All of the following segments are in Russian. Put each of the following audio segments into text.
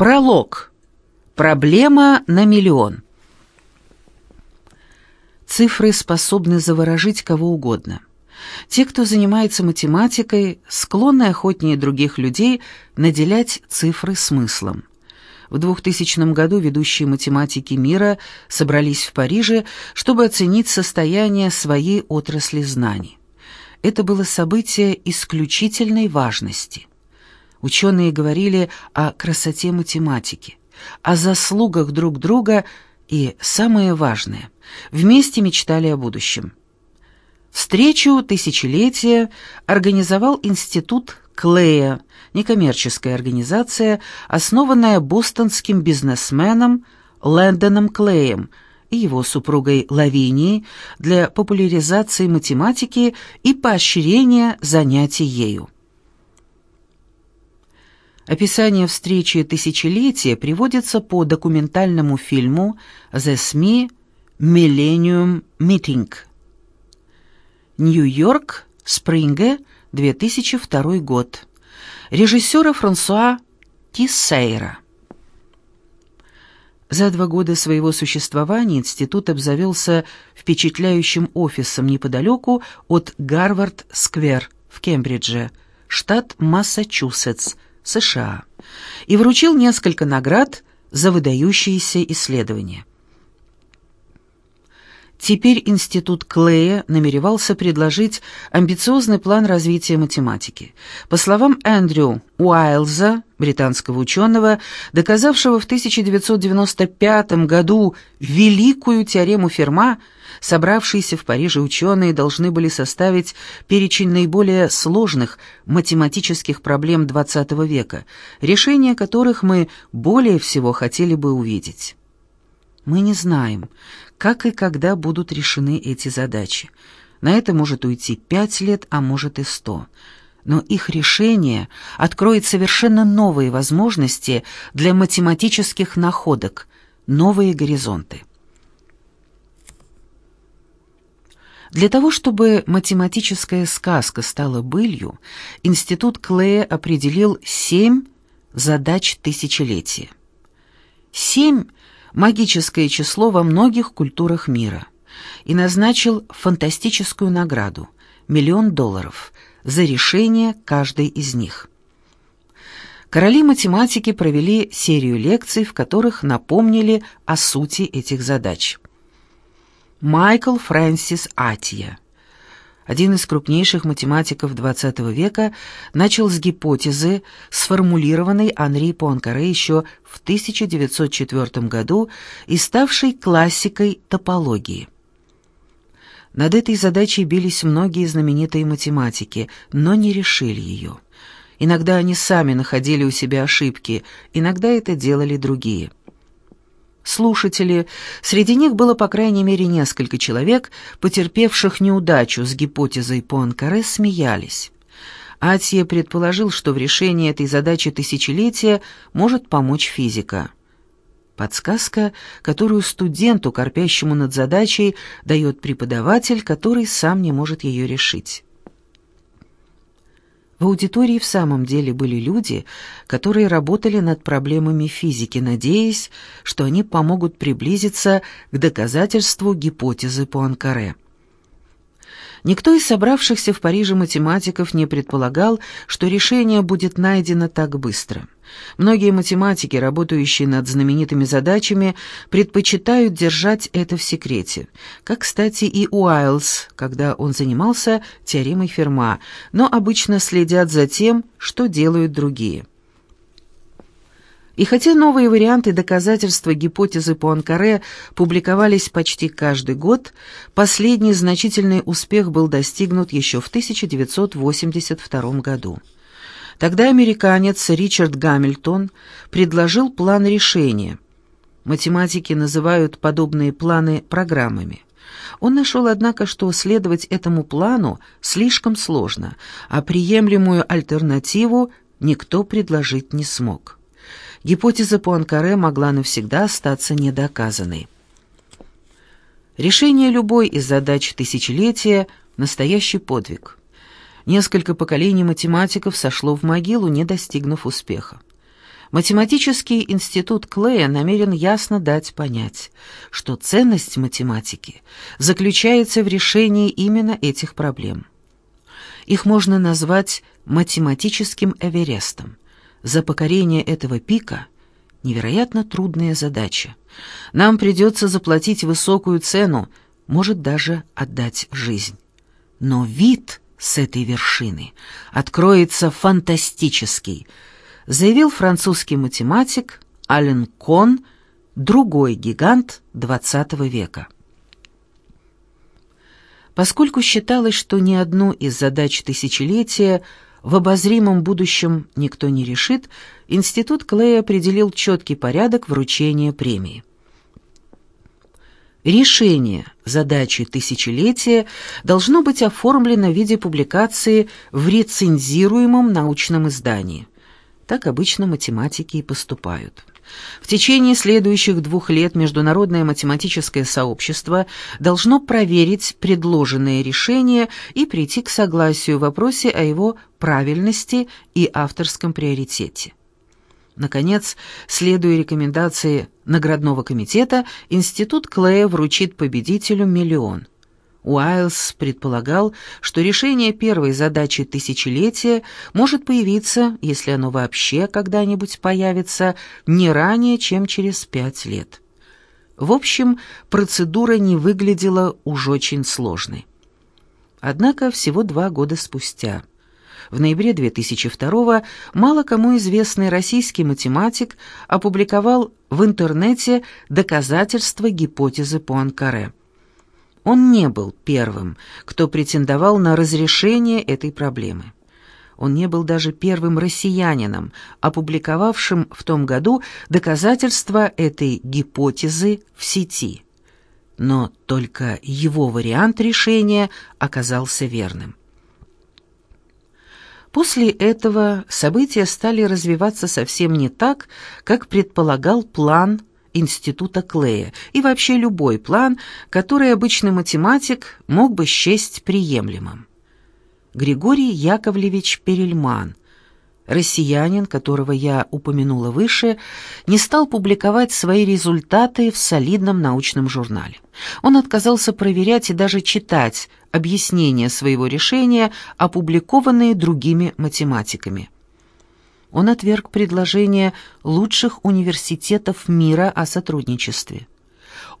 Пролог. Проблема на миллион. Цифры способны заворожить кого угодно. Те, кто занимается математикой, склонны охотнее других людей наделять цифры смыслом. В 2000 году ведущие математики мира собрались в Париже, чтобы оценить состояние своей отрасли знаний. Это было событие исключительной важности. Ученые говорили о красоте математики, о заслугах друг друга и, самое важное, вместе мечтали о будущем. Встречу тысячелетия организовал Институт Клея, некоммерческая организация, основанная бостонским бизнесменом Лэндоном Клеем и его супругой Лавинией для популяризации математики и поощрения занятий ею. Описание встречи тысячелетия приводится по документальному фильму «The SME Millennium Meeting». Нью-Йорк, Спринге, 2002 год. Режиссера Франсуа Тиссейра. За два года своего существования институт обзавелся впечатляющим офисом неподалеку от Гарвард-сквер в Кембридже, штат Массачусетс, США, и вручил несколько наград за выдающиеся исследования. Теперь Институт Клея намеревался предложить амбициозный план развития математики. По словам Эндрю Уайлза, британского ученого, доказавшего в 1995 году великую теорему Ферма, собравшиеся в Париже ученые должны были составить перечень наиболее сложных математических проблем XX века, решение которых мы более всего хотели бы увидеть. Мы не знаем, как и когда будут решены эти задачи. На это может уйти пять лет, а может и сто. Но их решение откроет совершенно новые возможности для математических находок, новые горизонты. Для того, чтобы математическая сказка стала былью, Институт Клея определил семь задач тысячелетия. Семь магическое число во многих культурах мира и назначил фантастическую награду – миллион долларов за решение каждой из них. Короли математики провели серию лекций, в которых напомнили о сути этих задач. Майкл Фрэнсис Атия – один из крупнейших математиков XX века, начал с гипотезы, сформулированной Анри Пуанкаре еще в 1904 году и ставшей классикой топологии. Над этой задачей бились многие знаменитые математики, но не решили ее. Иногда они сами находили у себя ошибки, иногда это делали другие – Слушатели, среди них было по крайней мере несколько человек, потерпевших неудачу с гипотезой Пуанкаре, смеялись. Атье предположил, что в решении этой задачи тысячелетия может помочь физика. Подсказка, которую студенту, корпящему над задачей, дает преподаватель, который сам не может ее решить. В аудитории в самом деле были люди, которые работали над проблемами физики, надеясь, что они помогут приблизиться к доказательству гипотезы Пуанкаре. Никто из собравшихся в Париже математиков не предполагал, что решение будет найдено так быстро. Многие математики, работающие над знаменитыми задачами, предпочитают держать это в секрете, как, кстати, и Уайлз, когда он занимался теоремой Ферма, но обычно следят за тем, что делают другие. И хотя новые варианты доказательства гипотезы Пуанкаре публиковались почти каждый год, последний значительный успех был достигнут еще в 1982 году. Тогда американец Ричард Гамильтон предложил план решения. Математики называют подобные планы программами. Он нашел, однако, что следовать этому плану слишком сложно, а приемлемую альтернативу никто предложить не смог гипотеза Пуанкаре могла навсегда остаться недоказанной. Решение любой из задач тысячелетия – настоящий подвиг. Несколько поколений математиков сошло в могилу, не достигнув успеха. Математический институт Клея намерен ясно дать понять, что ценность математики заключается в решении именно этих проблем. Их можно назвать математическим Эверестом. За покорение этого пика невероятно трудная задача. Нам придется заплатить высокую цену, может даже отдать жизнь. Но вид с этой вершины откроется фантастический – заявил французский математик Ален Кон, другой гигант XX века. Поскольку считалось, что ни одну из задач тысячелетия в обозримом будущем никто не решит, Институт Клея определил четкий порядок вручения премии. Решение задачи тысячелетия должно быть оформлено в виде публикации в рецензируемом научном издании. Так обычно математики и поступают. В течение следующих двух лет Международное математическое сообщество должно проверить предложенное решение и прийти к согласию в вопросе о его правильности и авторском приоритете. Наконец, следуя рекомендации наградного комитета, Институт Клея вручит победителю миллион – Уайлс предполагал, что решение первой задачи тысячелетия может появиться, если оно вообще когда-нибудь появится, не ранее, чем через пять лет. В общем, процедура не выглядела уж очень сложной. Однако всего два года спустя, в ноябре 2002 мало кому известный российский математик опубликовал в интернете доказательства гипотезы Пуанкаре. Он не был первым, кто претендовал на разрешение этой проблемы. Он не был даже первым россиянином, опубликовавшим в том году доказательства этой гипотезы в сети. Но только его вариант решения оказался верным. После этого события стали развиваться совсем не так, как предполагал план института Клея и вообще любой план, который обычный математик мог бы счесть приемлемым. Григорий Яковлевич Перельман, россиянин, которого я упомянула выше, не стал публиковать свои результаты в солидном научном журнале. Он отказался проверять и даже читать объяснения своего решения, опубликованные другими математиками он отверг предложение лучших университетов мира о сотрудничестве.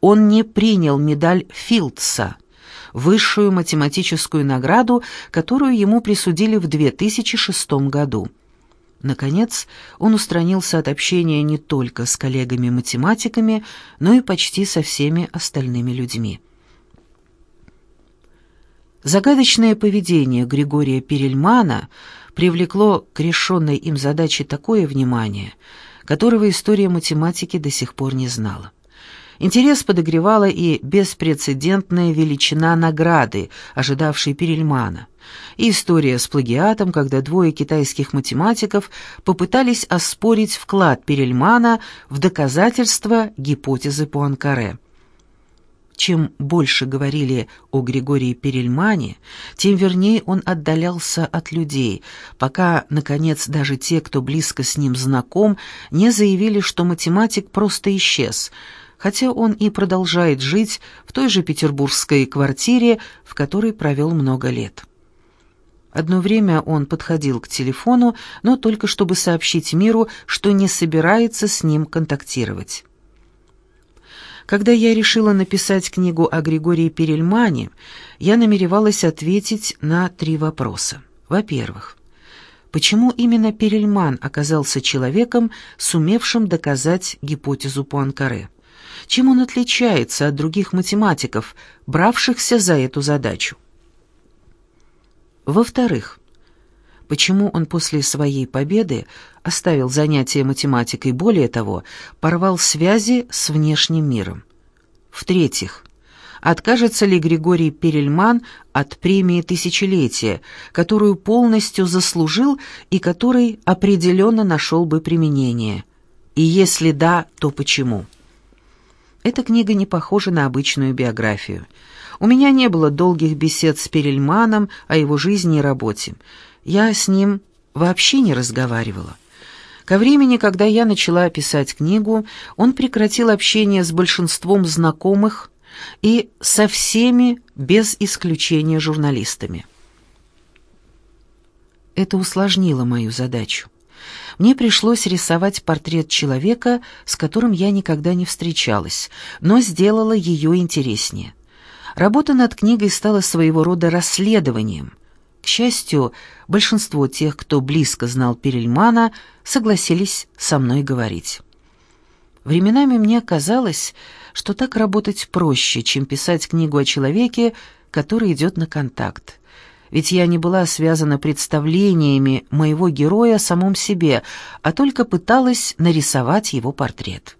Он не принял медаль Филдса, высшую математическую награду, которую ему присудили в 2006 году. Наконец, он устранился от общения не только с коллегами-математиками, но и почти со всеми остальными людьми. Загадочное поведение Григория Перельмана – привлекло к решенной им задаче такое внимание, которого история математики до сих пор не знала. Интерес подогревала и беспрецедентная величина награды, ожидавшей Перельмана, и история с плагиатом, когда двое китайских математиков попытались оспорить вклад Перельмана в доказательство гипотезы Пуанкаре. Чем больше говорили о Григории Перельмане, тем вернее он отдалялся от людей, пока, наконец, даже те, кто близко с ним знаком, не заявили, что математик просто исчез, хотя он и продолжает жить в той же петербургской квартире, в которой провел много лет. Одно время он подходил к телефону, но только чтобы сообщить миру, что не собирается с ним контактировать. Когда я решила написать книгу о Григории Перельмане, я намеревалась ответить на три вопроса. Во-первых, почему именно Перельман оказался человеком, сумевшим доказать гипотезу Пуанкаре? Чем он отличается от других математиков, бравшихся за эту задачу? Во-вторых, почему он после своей победы оставил занятия математикой, более того, порвал связи с внешним миром. В-третьих, откажется ли Григорий Перельман от премии «Тысячелетия», которую полностью заслужил и которой определенно нашел бы применение? И если да, то почему? Эта книга не похожа на обычную биографию. У меня не было долгих бесед с Перельманом о его жизни и работе. Я с ним вообще не разговаривала. Ко времени, когда я начала писать книгу, он прекратил общение с большинством знакомых и со всеми, без исключения журналистами. Это усложнило мою задачу. Мне пришлось рисовать портрет человека, с которым я никогда не встречалась, но сделала ее интереснее. Работа над книгой стала своего рода расследованием. К счастью, большинство тех, кто близко знал Перельмана, согласились со мной говорить. Временами мне казалось, что так работать проще, чем писать книгу о человеке, который идет на контакт ведь я не была связана представлениями моего героя о самом себе, а только пыталась нарисовать его портрет.